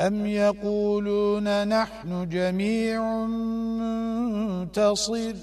أم يقولون نحن جميع منتصر؟